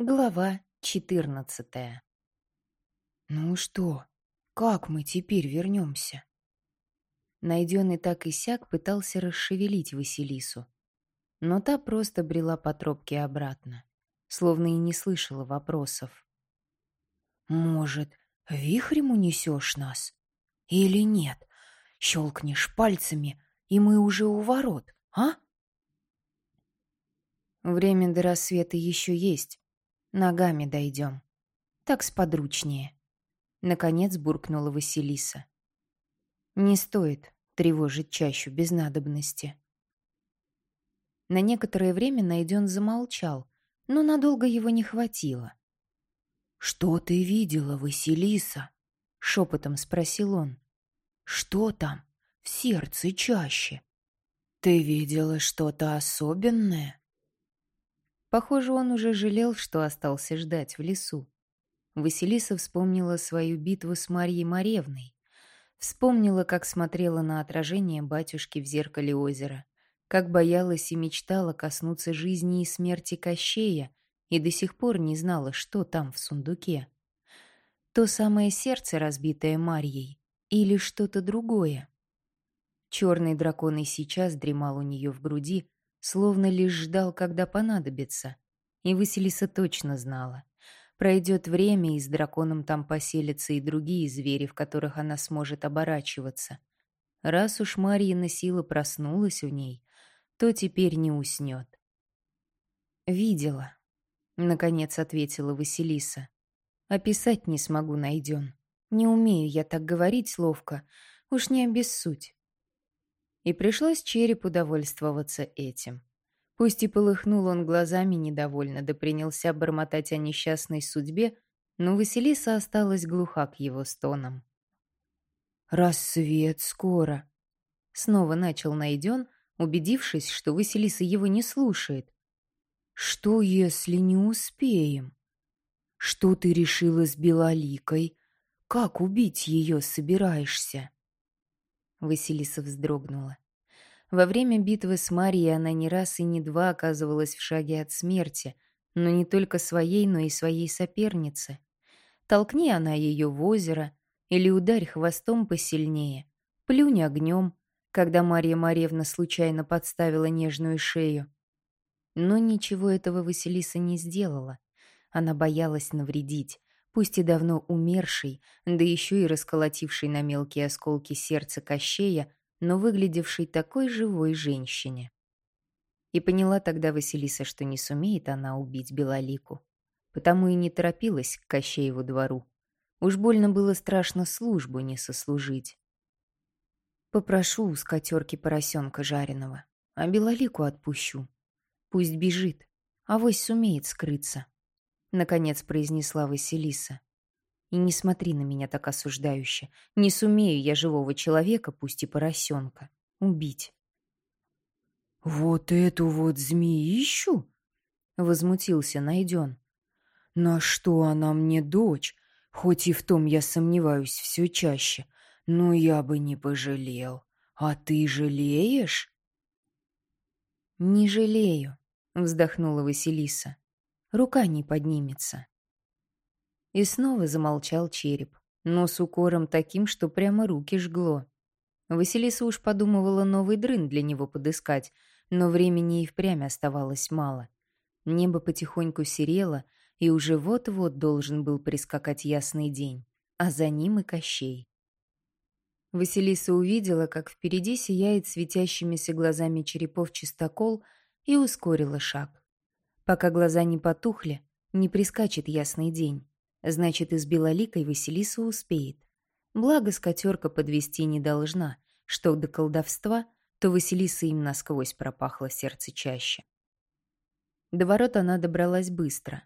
Глава четырнадцатая. «Ну что, как мы теперь вернемся?» Найденный так и сяк пытался расшевелить Василису, но та просто брела по тропке обратно, словно и не слышала вопросов. «Может, вихрем унесешь нас? Или нет? Щелкнешь пальцами, и мы уже у ворот, а?» Время до рассвета еще есть, Ногами дойдем. Так сподручнее. Наконец буркнула Василиса. Не стоит тревожить чащу без надобности. На некоторое время Найден замолчал, но надолго его не хватило. «Что ты видела, Василиса?» — шепотом спросил он. «Что там в сердце чаще? Ты видела что-то особенное?» Похоже, он уже жалел, что остался ждать в лесу. Василиса вспомнила свою битву с Марьей Маревной. Вспомнила, как смотрела на отражение батюшки в зеркале озера, как боялась и мечтала коснуться жизни и смерти Кощея, и до сих пор не знала, что там в сундуке. То самое сердце, разбитое Марьей, или что-то другое. Черный дракон и сейчас дремал у нее в груди, словно лишь ждал, когда понадобится. И Василиса точно знала. Пройдет время, и с драконом там поселятся и другие звери, в которых она сможет оборачиваться. Раз уж Марьина сила проснулась в ней, то теперь не уснет. «Видела», — наконец ответила Василиса. «Описать не смогу, найден. Не умею я так говорить ловко, уж не обессудь и пришлось черепу довольствоваться этим. Пусть и полыхнул он глазами недовольно, да принялся бормотать о несчастной судьбе, но Василиса осталась глуха к его стонам. «Рассвет скоро!» Снова начал найден, убедившись, что Василиса его не слушает. «Что, если не успеем? Что ты решила с Белоликой? Как убить ее собираешься?» Василиса вздрогнула. Во время битвы с Марией она не раз и не два оказывалась в шаге от смерти, но не только своей, но и своей соперницы. Толкни она ее в озеро или ударь хвостом посильнее, плюнь огнем, когда Марья Марьевна случайно подставила нежную шею. Но ничего этого Василиса не сделала. Она боялась навредить, пусть и давно умерший, да еще и расколотивший на мелкие осколки сердце Кощея, но выглядевшей такой живой женщине. И поняла тогда Василиса, что не сумеет она убить Белолику. Потому и не торопилась к Кощееву двору. Уж больно было страшно службу не сослужить. Попрошу у скотерки поросенка жареного, а Белолику отпущу. Пусть бежит, а вось сумеет скрыться. Наконец произнесла Василиса. И не смотри на меня так осуждающе. Не сумею я живого человека, пусть и поросенка, убить. «Вот эту вот змеищу?» — возмутился Найден. «На что она мне дочь? Хоть и в том я сомневаюсь все чаще, но я бы не пожалел. А ты жалеешь?» «Не жалею», — вздохнула Василиса. «Рука не поднимется». И снова замолчал череп, но с укором таким, что прямо руки жгло. Василиса уж подумывала новый дрын для него подыскать, но времени и впрямь оставалось мало. Небо потихоньку серело, и уже вот-вот должен был прискакать ясный день, а за ним и Кощей. Василиса увидела, как впереди сияет светящимися глазами черепов чистокол, и ускорила шаг. Пока глаза не потухли, не прискачет ясный день. Значит, и с Белоликой Василиса успеет. Благо, скотерка подвести не должна. Что до колдовства, то Василиса им насквозь пропахло сердце чаще. До ворот она добралась быстро.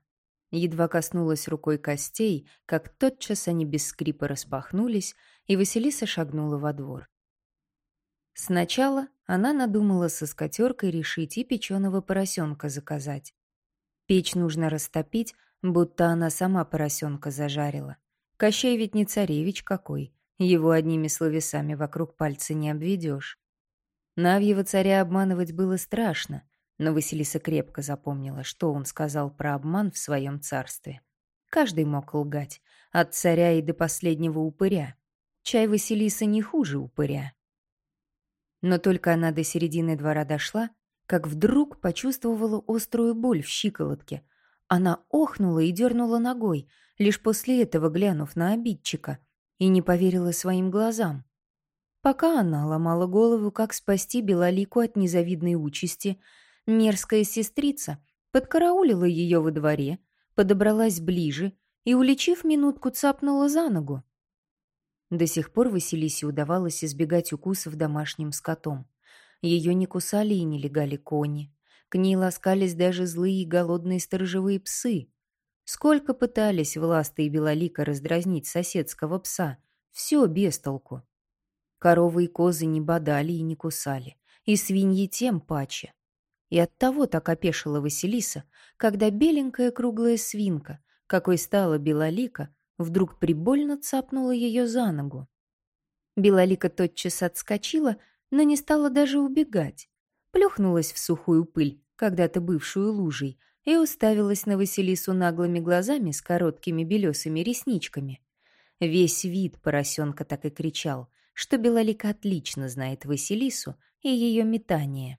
Едва коснулась рукой костей, как тотчас они без скрипа распахнулись, и Василиса шагнула во двор. Сначала она надумала со скотеркой решить и печеного поросенка заказать. Печь нужно растопить, будто она сама поросенка зажарила. Кощей ведь не царевич какой, его одними словесами вокруг пальца не обведешь. Навьего царя обманывать было страшно, Но Василиса крепко запомнила, что он сказал про обман в своем царстве. Каждый мог лгать, от царя и до последнего упыря. Чай Василиса не хуже упыря. Но только она до середины двора дошла, как вдруг почувствовала острую боль в щиколотке. Она охнула и дернула ногой, лишь после этого глянув на обидчика, и не поверила своим глазам. Пока она ломала голову, как спасти Белолику от незавидной участи, мерзкая сестрица подкараулила ее во дворе, подобралась ближе и, уличив минутку, цапнула за ногу. До сих пор Василисе удавалось избегать укусов домашним скотом. Ее не кусали и не легали кони. К ней ласкались даже злые и голодные сторожевые псы. Сколько пытались Власта и Белолика раздразнить соседского пса, все без толку. Коровы и козы не бодали и не кусали, и свиньи тем паче. И оттого так опешила Василиса, когда беленькая круглая свинка, какой стала Белолика, вдруг прибольно цапнула ее за ногу. Белолика тотчас отскочила, но не стала даже убегать. Плюхнулась в сухую пыль, когда-то бывшую лужей, и уставилась на Василису наглыми глазами с короткими белесыми ресничками. Весь вид поросенка так и кричал, что Белолика отлично знает Василису и ее метание.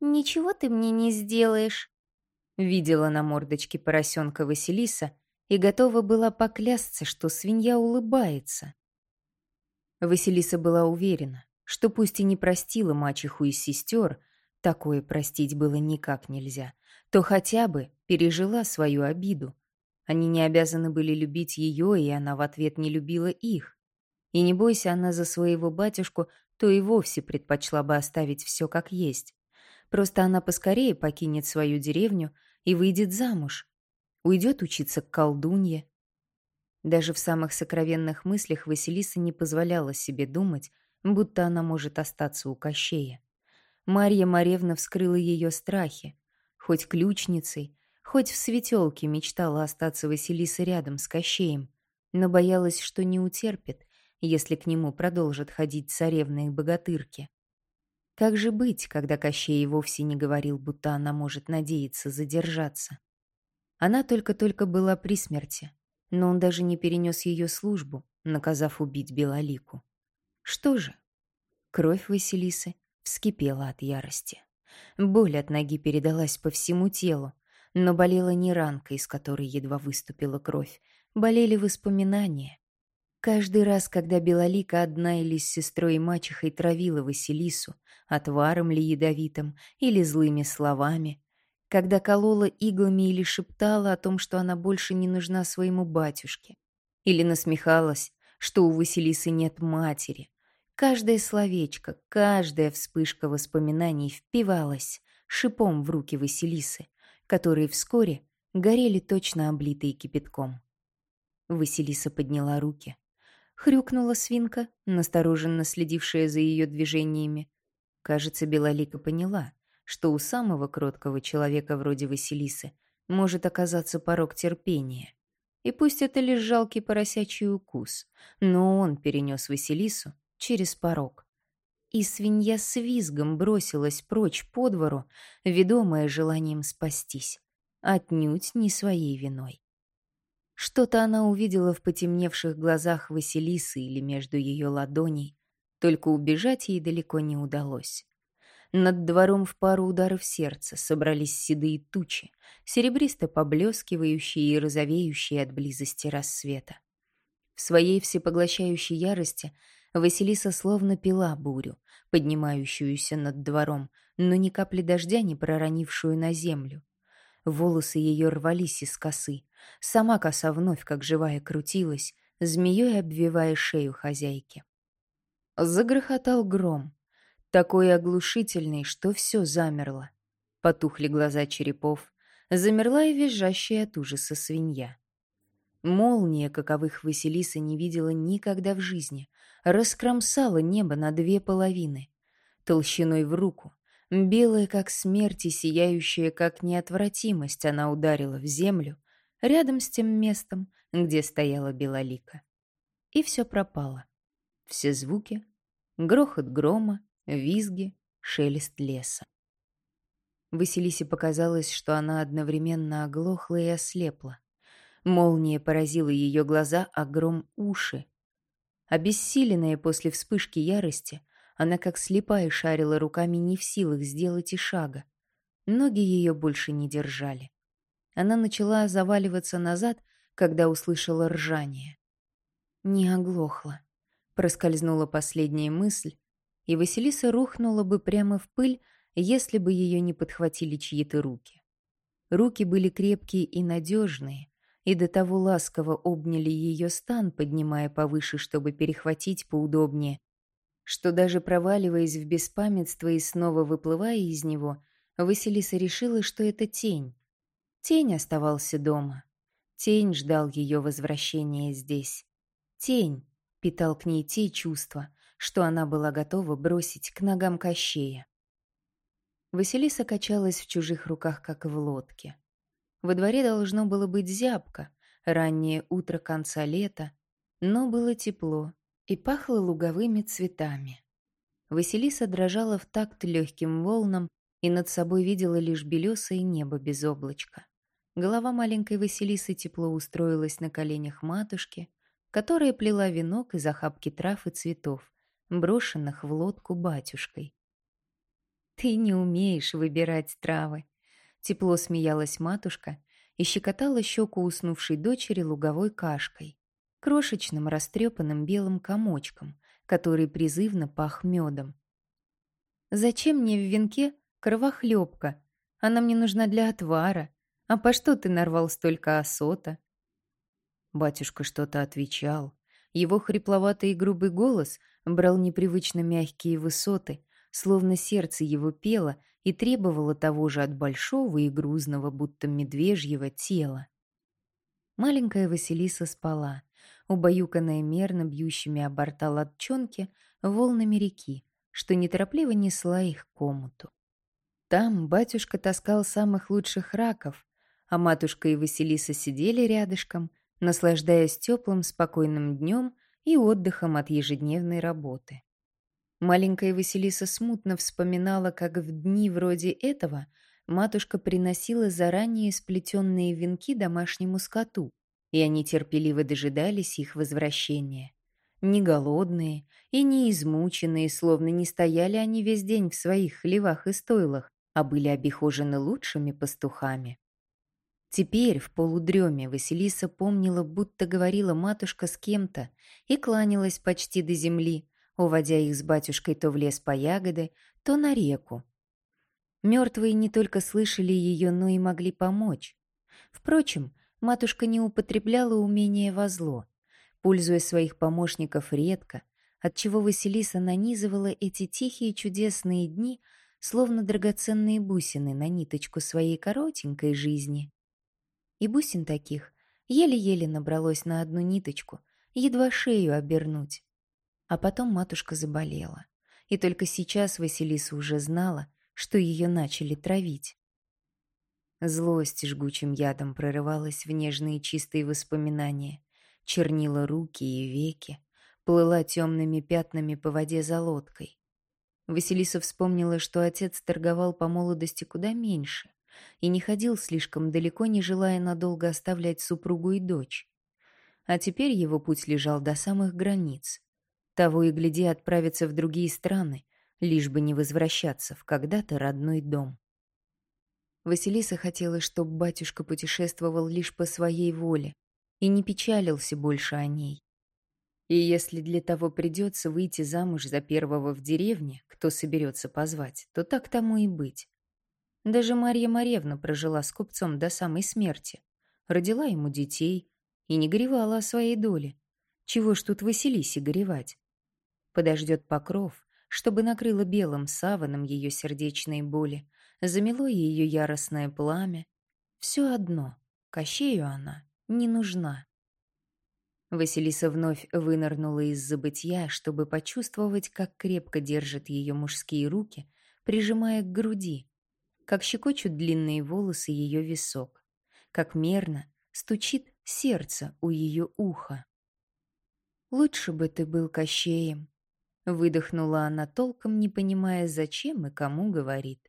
«Ничего ты мне не сделаешь», — видела на мордочке поросенка Василиса и готова была поклясться, что свинья улыбается. Василиса была уверена, что пусть и не простила мачеху и сестер, такое простить было никак нельзя, то хотя бы пережила свою обиду. Они не обязаны были любить ее, и она в ответ не любила их. И не бойся она за своего батюшку, то и вовсе предпочла бы оставить все как есть. Просто она поскорее покинет свою деревню и выйдет замуж. Уйдет учиться к колдунье. Даже в самых сокровенных мыслях Василиса не позволяла себе думать, будто она может остаться у Кощея. Марья Маревна вскрыла ее страхи. Хоть ключницей, хоть в светелке мечтала остаться Василиса рядом с Кощеем, но боялась, что не утерпит, если к нему продолжат ходить царевны и богатырки. Как же быть, когда Кощей вовсе не говорил, будто она может надеяться задержаться? Она только-только была при смерти, но он даже не перенес ее службу, наказав убить Белолику. Что же? Кровь Василисы вскипела от ярости. Боль от ноги передалась по всему телу, но болела не ранка, из которой едва выступила кровь, болели воспоминания. Каждый раз, когда Белолика одна или с сестрой и мачехой травила Василису, отваром ли ядовитым или злыми словами, когда колола иглами или шептала о том, что она больше не нужна своему батюшке, или насмехалась, что у Василисы нет матери. Каждое словечко, каждая вспышка воспоминаний впивалась шипом в руки Василисы, которые вскоре горели точно облитые кипятком. Василиса подняла руки. Хрюкнула свинка, настороженно следившая за ее движениями. Кажется, Белолика поняла, что у самого кроткого человека вроде Василисы может оказаться порог терпения. И пусть это лишь жалкий поросячий укус, но он перенес Василису через порог. И свинья с визгом бросилась прочь по двору, ведомая желанием спастись, отнюдь не своей виной. Что-то она увидела в потемневших глазах Василисы или между ее ладоней, только убежать ей далеко не удалось. Над двором в пару ударов сердца собрались седые тучи, серебристо поблескивающие и розовеющие от близости рассвета. В своей всепоглощающей ярости Василиса словно пила бурю, поднимающуюся над двором, но ни капли дождя не проронившую на землю. Волосы ее рвались из косы. Сама коса вновь, как живая, крутилась, змеей обвивая шею хозяйки. Загрохотал гром, такой оглушительный, что все замерло. Потухли глаза черепов, замерла и визжащая от ужаса свинья. Молния, каковых Василиса не видела никогда в жизни, раскромсала небо на две половины, толщиной в руку, Белая, как смерть, и сияющая, как неотвратимость, она ударила в землю рядом с тем местом, где стояла Белолика. И все пропало. Все звуки, грохот грома, визги, шелест леса. Василисе показалось, что она одновременно оглохла и ослепла. Молния поразила ее глаза, а гром — уши. Обессиленная после вспышки ярости, она как слепая шарила руками не в силах сделать и шага. Ноги ее больше не держали. Она начала заваливаться назад, когда услышала ржание. Не оглохла. Проскользнула последняя мысль, и Василиса рухнула бы прямо в пыль, если бы ее не подхватили чьи-то руки. Руки были крепкие и надежные, и до того ласково обняли ее стан, поднимая повыше, чтобы перехватить поудобнее, что даже проваливаясь в беспамятство и снова выплывая из него, Василиса решила, что это тень. Тень оставался дома. Тень ждал ее возвращения здесь. Тень питал к ней те чувства, что она была готова бросить к ногам Кощея. Василиса качалась в чужих руках, как в лодке. Во дворе должно было быть зябко, раннее утро конца лета, но было тепло и пахло луговыми цветами. Василиса дрожала в такт легким волнам и над собой видела лишь белесое небо без облачка. Голова маленькой Василисы тепло устроилась на коленях матушки, которая плела венок из охапки трав и цветов, брошенных в лодку батюшкой. «Ты не умеешь выбирать травы», — тепло смеялась матушка и щекотала щеку уснувшей дочери луговой кашкой, крошечным растрепанным белым комочком, который призывно пах медом. «Зачем мне в венке кровохлебка? Она мне нужна для отвара. А по что ты нарвал столько осота?» Батюшка что-то отвечал. Его хрипловатый и грубый голос брал непривычно мягкие высоты, словно сердце его пело и требовало того же от большого и грузного, будто медвежьего тела. Маленькая Василиса спала, убаюканная мерно бьющими о борта лодчонки волнами реки, что неторопливо несла их к омуту. Там батюшка таскал самых лучших раков, а матушка и Василиса сидели рядышком, наслаждаясь теплым спокойным днем и отдыхом от ежедневной работы. Маленькая Василиса смутно вспоминала, как в дни вроде этого матушка приносила заранее сплетенные венки домашнему скоту, и они терпеливо дожидались их возвращения. Не голодные и не измученные, словно не стояли они весь день в своих хлевах и стойлах, а были обихожены лучшими пастухами. Теперь в полудреме Василиса помнила, будто говорила матушка с кем-то и кланялась почти до земли, уводя их с батюшкой то в лес по ягоды, то на реку. Мертвые не только слышали ее, но и могли помочь. Впрочем, матушка не употребляла умение во зло, пользуясь своих помощников редко, отчего Василиса нанизывала эти тихие чудесные дни, словно драгоценные бусины на ниточку своей коротенькой жизни. И бусин таких еле-еле набралось на одну ниточку, едва шею обернуть. А потом матушка заболела. И только сейчас Василиса уже знала, что ее начали травить. Злость жгучим ядом прорывалась в нежные чистые воспоминания, чернила руки и веки, плыла темными пятнами по воде за лодкой. Василиса вспомнила, что отец торговал по молодости куда меньше и не ходил слишком далеко, не желая надолго оставлять супругу и дочь. А теперь его путь лежал до самых границ, того и гляди отправиться в другие страны, лишь бы не возвращаться в когда-то родной дом. Василиса хотела, чтобы батюшка путешествовал лишь по своей воле и не печалился больше о ней. И если для того придется выйти замуж за первого в деревне, кто соберется позвать, то так тому и быть. Даже Марья Маревна прожила с купцом до самой смерти, родила ему детей и не горевала о своей доле. Чего ж тут Василисе горевать? Подождет покров, чтобы накрыло белым саваном ее сердечные боли, замело ее яростное пламя. Все одно, Кощею она не нужна. Василиса вновь вынырнула из забытья, чтобы почувствовать, как крепко держат ее мужские руки, прижимая к груди, как щекочут длинные волосы ее висок, как мерно стучит сердце у ее уха. «Лучше бы ты был Кощеем», Выдохнула она толком, не понимая, зачем и кому говорит.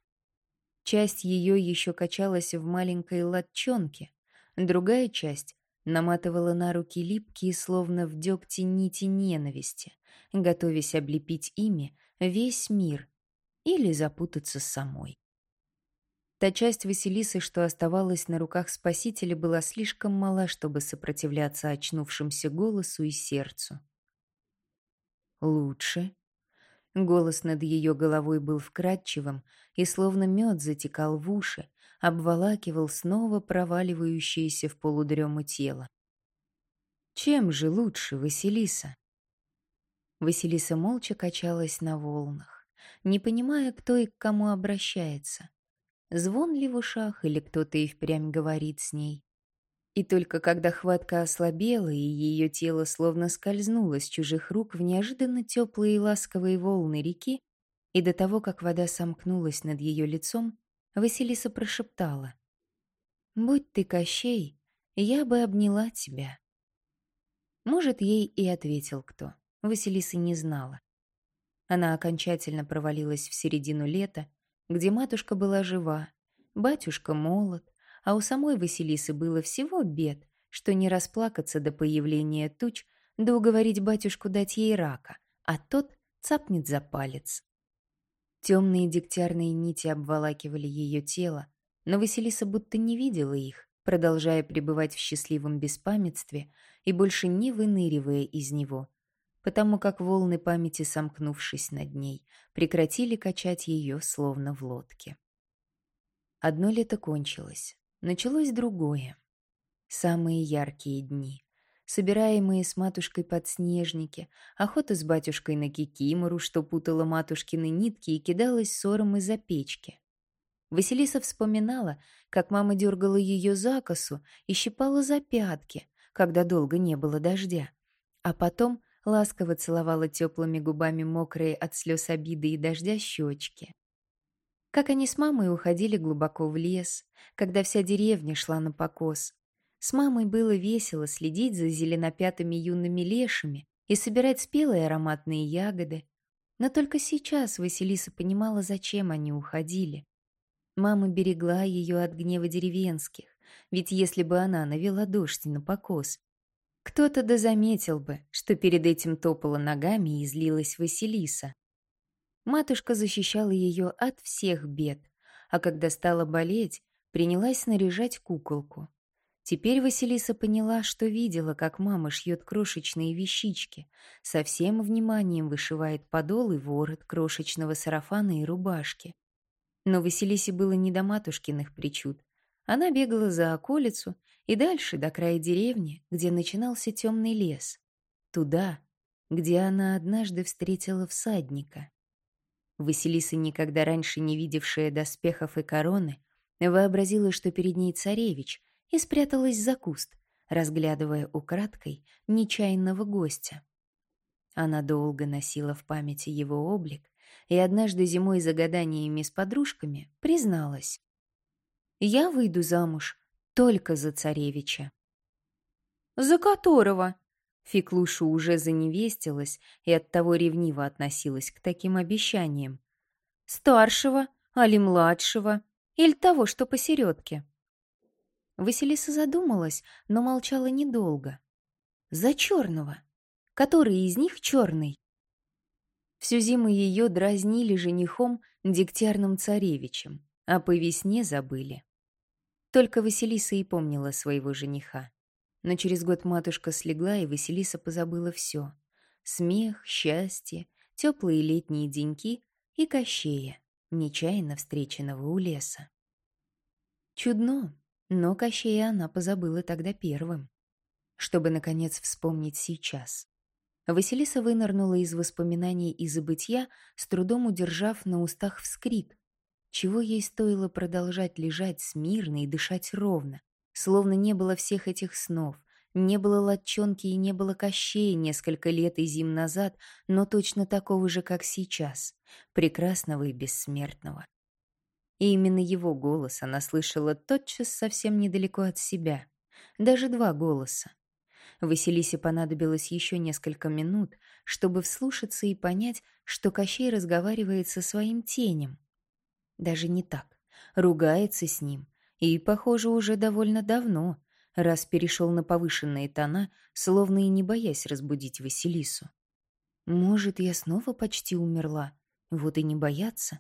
Часть ее еще качалась в маленькой латчонке, другая часть наматывала на руки липкие, словно в дегте нити ненависти, готовясь облепить ими весь мир или запутаться самой. Та часть Василисы, что оставалась на руках спасителя, была слишком мала, чтобы сопротивляться очнувшимся голосу и сердцу. «Лучше?» Голос над ее головой был вкрадчивым и словно мед затекал в уши, обволакивал снова проваливающееся в полудрему тело. «Чем же лучше, Василиса?» Василиса молча качалась на волнах, не понимая, кто и к кому обращается. Звон ли в ушах или кто-то и впрямь говорит с ней. И только когда хватка ослабела, и ее тело словно скользнуло с чужих рук в неожиданно теплые и ласковые волны реки, и до того, как вода сомкнулась над ее лицом, Василиса прошептала. «Будь ты Кощей, я бы обняла тебя». Может, ей и ответил кто. Василиса не знала. Она окончательно провалилась в середину лета, где матушка была жива, батюшка молод, а у самой Василисы было всего бед, что не расплакаться до появления туч, да уговорить батюшку дать ей рака, а тот цапнет за палец. Темные дегтярные нити обволакивали ее тело, но Василиса будто не видела их, продолжая пребывать в счастливом беспамятстве и больше не выныривая из него, потому как волны памяти, сомкнувшись над ней, прекратили качать ее, словно в лодке. Одно лето кончилось, началось другое. Самые яркие дни. Собираемые с матушкой подснежники, охота с батюшкой на кикимору, что путала матушкины нитки и кидалась ссором из-за печки. Василиса вспоминала, как мама дергала ее за косу и щипала за пятки, когда долго не было дождя. А потом ласково целовала теплыми губами мокрые от слез обиды и дождя щечки. Как они с мамой уходили глубоко в лес, когда вся деревня шла на покос. С мамой было весело следить за зеленопятыми юными лешами и собирать спелые ароматные ягоды. Но только сейчас Василиса понимала, зачем они уходили. Мама берегла ее от гнева деревенских, ведь если бы она навела дождь на покос, кто-то да заметил бы, что перед этим топала ногами и злилась Василиса. Матушка защищала ее от всех бед, а когда стала болеть, принялась снаряжать куколку. Теперь Василиса поняла, что видела, как мама шьет крошечные вещички, со всем вниманием вышивает подол и ворот крошечного сарафана и рубашки. Но Василисе было не до матушкиных причуд. Она бегала за околицу и дальше до края деревни, где начинался темный лес. Туда, где она однажды встретила всадника. Василиса, никогда раньше не видевшая доспехов и короны, вообразила, что перед ней царевич, и спряталась за куст, разглядывая украдкой нечаянного гостя. Она долго носила в памяти его облик, и однажды зимой за гаданиями с подружками призналась. «Я выйду замуж только за царевича. «За которого?» Феклуша уже заневестилась и оттого ревниво относилась к таким обещаниям. «Старшего, али младшего, или того, что посередке?» Василиса задумалась, но молчала недолго. «За черного. Который из них черный?» Всю зиму ее дразнили женихом Дегтярным царевичем, а по весне забыли. Только Василиса и помнила своего жениха. Но через год матушка слегла, и Василиса позабыла все. Смех, счастье, теплые летние деньки и Кощея, нечаянно встреченного у леса. Чудно, но Кощея она позабыла тогда первым, чтобы, наконец, вспомнить сейчас. Василиса вынырнула из воспоминаний и забытья, с трудом удержав на устах вскрик, чего ей стоило продолжать лежать смирно и дышать ровно, словно не было всех этих снов, не было латчонки и не было кощей несколько лет и зим назад, но точно такого же, как сейчас, прекрасного и бессмертного. И именно его голос она слышала тотчас совсем недалеко от себя. Даже два голоса. Василисе понадобилось еще несколько минут, чтобы вслушаться и понять, что Кощей разговаривает со своим тенем, даже не так. ругается с ним, и, похоже, уже довольно давно, раз перешел на повышенные тона, словно и не боясь разбудить Василису. «Может, я снова почти умерла? Вот и не бояться?»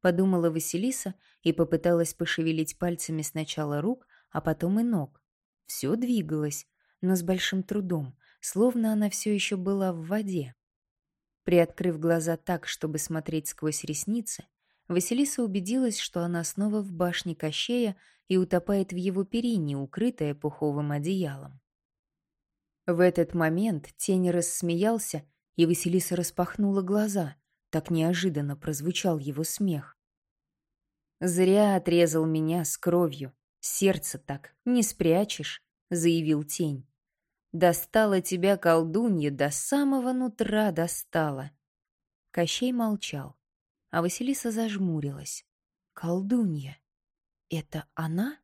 Подумала Василиса и попыталась пошевелить пальцами сначала рук, а потом и ног. Все двигалось, но с большим трудом, словно она все еще была в воде. Приоткрыв глаза так, чтобы смотреть сквозь ресницы, Василиса убедилась, что она снова в башне Кощея и утопает в его перине, укрытая пуховым одеялом. В этот момент тень рассмеялся, и Василиса распахнула глаза. Так неожиданно прозвучал его смех. «Зря отрезал меня с кровью. Сердце так не спрячешь», — заявил тень. «Достала тебя, колдунья, до самого нутра достала». Кощей молчал, а Василиса зажмурилась. «Колдунья. Это она?»